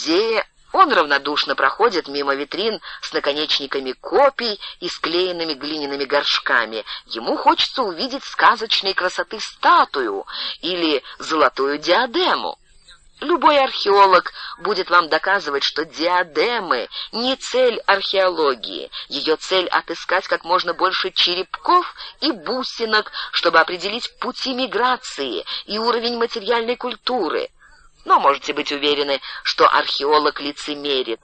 музее он равнодушно проходит мимо витрин с наконечниками копий и склеенными глиняными горшками. Ему хочется увидеть сказочной красоты статую или золотую диадему. Любой археолог будет вам доказывать, что диадемы не цель археологии. Ее цель — отыскать как можно больше черепков и бусинок, чтобы определить пути миграции и уровень материальной культуры. Но можете быть уверены, что археолог лицемерит.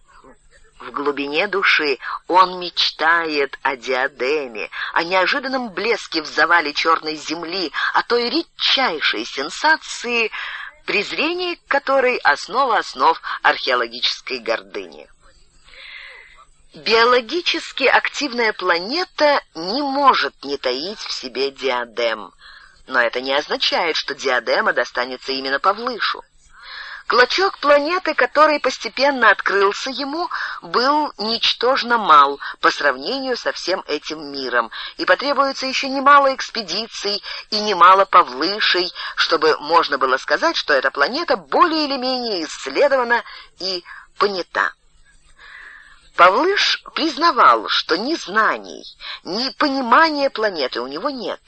В глубине души он мечтает о диадеме, о неожиданном блеске в завале черной земли, о той редчайшей сенсации — презрение которой основа основ археологической гордыни. Биологически активная планета не может не таить в себе диадем, но это не означает, что диадема достанется именно Павлышу. Клочок планеты, который постепенно открылся ему, был ничтожно мал по сравнению со всем этим миром, и потребуется еще немало экспедиций и немало повлышей, чтобы можно было сказать, что эта планета более или менее исследована и понята. Павлыш признавал, что ни знаний, ни понимания планеты у него нет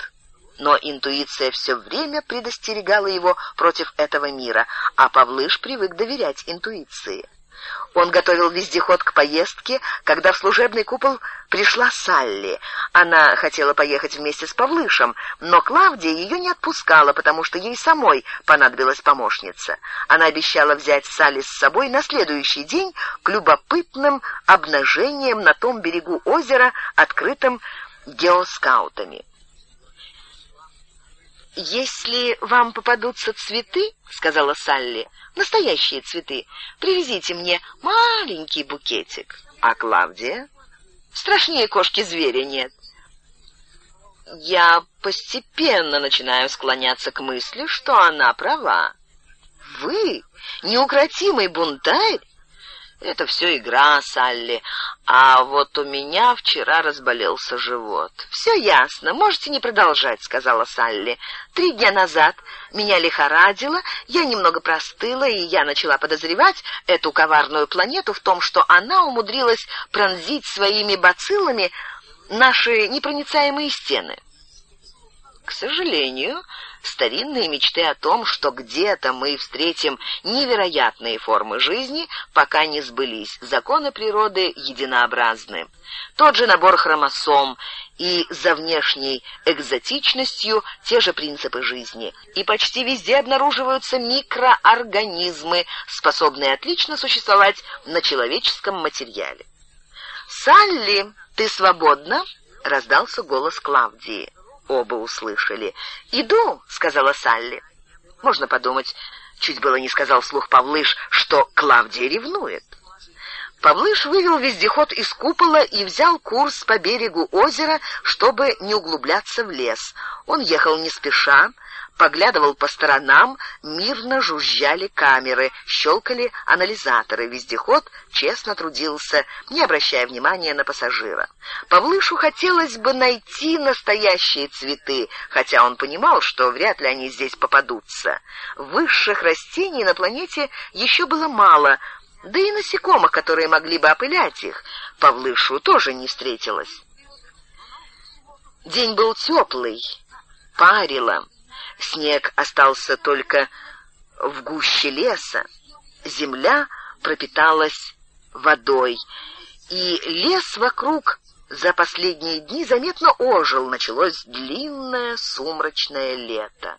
но интуиция все время предостерегала его против этого мира, а Павлыш привык доверять интуиции. Он готовил вездеход к поездке, когда в служебный купол пришла Салли. Она хотела поехать вместе с Павлышем, но Клавдия ее не отпускала, потому что ей самой понадобилась помощница. Она обещала взять Салли с собой на следующий день к любопытным обнажениям на том берегу озера, открытым геоскаутами. «Если вам попадутся цветы, — сказала Салли, — настоящие цветы, привезите мне маленький букетик. А Клавдия? Страшнее кошки зверя нет. Я постепенно начинаю склоняться к мысли, что она права. Вы, неукротимый бунтарь, это все игра, Салли. А вот у меня вчера разболелся живот. Все ясно, можете не продолжать, сказала Салли. Три дня назад меня лихорадило, я немного простыла, и я начала подозревать эту коварную планету в том, что она умудрилась пронзить своими бациллами наши непроницаемые стены. К сожалению, старинные мечты о том, что где-то мы встретим невероятные формы жизни, пока не сбылись. Законы природы единообразны. Тот же набор хромосом и за внешней экзотичностью те же принципы жизни. И почти везде обнаруживаются микроорганизмы, способные отлично существовать на человеческом материале. «Салли, ты свободна?» — раздался голос Клавдии оба услышали. «Иду», — сказала Салли. Можно подумать, чуть было не сказал вслух Павлыш, что Клавдия ревнует. Павлыш вывел вездеход из купола и взял курс по берегу озера, чтобы не углубляться в лес. Он ехал не спеша, поглядывал по сторонам, мирно жужжали камеры, щелкали анализаторы. Вездеход честно трудился, не обращая внимания на пассажира. Павлышу хотелось бы найти настоящие цветы, хотя он понимал, что вряд ли они здесь попадутся. Высших растений на планете еще было мало, да и насекомых, которые могли бы опылять их, Павлышу тоже не встретилось. День был теплый, парило. Снег остался только в гуще леса. Земля пропиталась водой, и лес вокруг за последние дни заметно ожил. Началось длинное сумрачное лето.